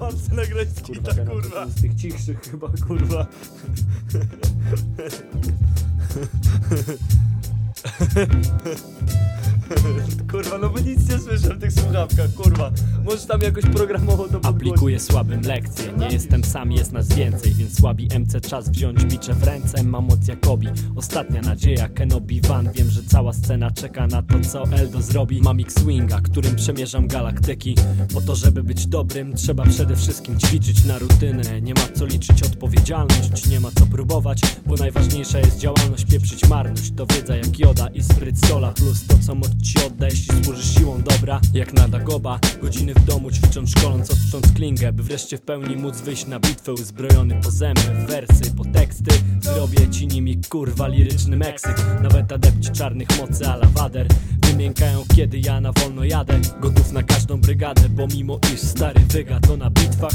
Mam se nagrać Kurwa, kita, kurwa. z tych cichszych chyba, kurwa. Kurwa, no bo nic nie słyszę w tych słuchawkach, kurwa. Możesz tam jakoś programowo to. Aplikuję słabym lekcje, nie jestem sam, jest nas więcej Więc słabi MC czas wziąć bicze w ręce Mam moc Jakobi, ostatnia nadzieja Kenobi Van, wiem, że cała scena czeka na to co Eldo zrobi. Mam X-Winga, którym przemierzam galaktyki. Po to, żeby być dobrym, trzeba przede wszystkim ćwiczyć na rutynę. Nie ma co liczyć odpowiedzialność, nie ma co próbować Bo najważniejsza jest działalność, pieprzyć marność. To wiedza jak joda i spryt sola Plus to co moc ci odda, jeśli służysz siłą dobra Jak nada goba, godziny w domu ćwicząc, szkoląc, ostrząc klingę By wreszcie w pełni móc wyjść na bitwę uzbrojony po zęby Wersy, po teksty, zrobię ci nimi kurwa liryczny Meksyk. Nawet adepci czarnych mocy a la Wader Wymiękają kiedy ja na wolno jadę. Gotów na każdą brygadę, bo mimo iż stary wyga To na bitwach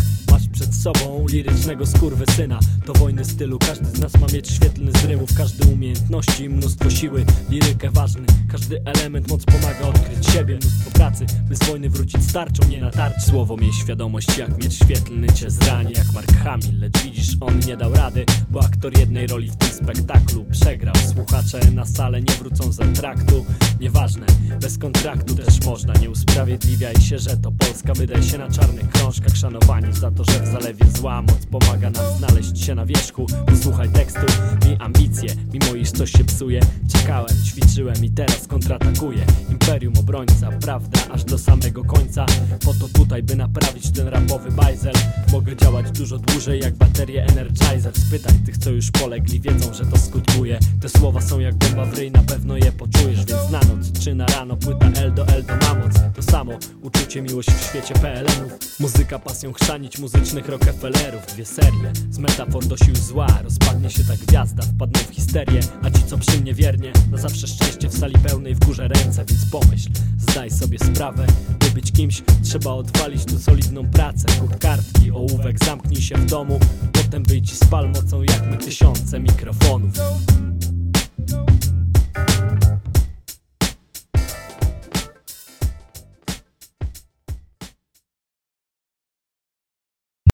sobą lirycznego skurwysyna. To wojny stylu, każdy z nas ma mieć świetlny z rymów Każdy umiejętności, mnóstwo siły, lirykę ważny. Każdy element moc pomaga odkryć siebie Mnóstwo pracy, by z wojny wrócić starczą, nie na tarcz. Słowo miej świadomość jak miecz świetlny cię zrani Jak Mark Hamill, lecz widzisz on nie dał rady Bo aktor jednej roli w tym spektaklu przegrał. Słuchacze na salę nie wrócą z traktu. Nieważne, bez kontraktu też można. Nie usprawiedliwiaj się, że to Polska. Wydaj się na czarnych krążkach Szanowani za to, że w zalewie zła moc Pomaga nam znaleźć się na wierzchu. Posłuchaj tekstu, miej ambicje Mimo iż coś się psuje. Czekałem, ćwiczyłem i teraz kontratakuję Imperium obrońca, prawda aż do samego końca. Po to tutaj, by naprawić ten rapowy bajzel. Mogę działać dużo dłużej jak baterie Energizer. Spytaj tych, co już polegli, wiedzą, że to skutkuje Te słowa są jak bomba w ryj, na pewno je poczujesz Więc na noc czy na rano, płyta L do L do ma moc. To samo, uczucie, miłość w świecie PLN-ów Muzyka pasją chrzanić muzycznych Rockefellerów. Dwie serie, z metafor do sił zła. Rozpadnie się ta gwiazda, wpadną w histerię. A ci, co przy mnie wiernie, na zawsze szczęście w sali pełnej w górze ręce. Więc pomyśl, zdaj sobie sprawę By być kimś, trzeba odwalić tu solidną pracę. Kup kartki, ołówek, zamknij się w domu. Potem wyjdź i spal mocą jak my tysiące mikrofonów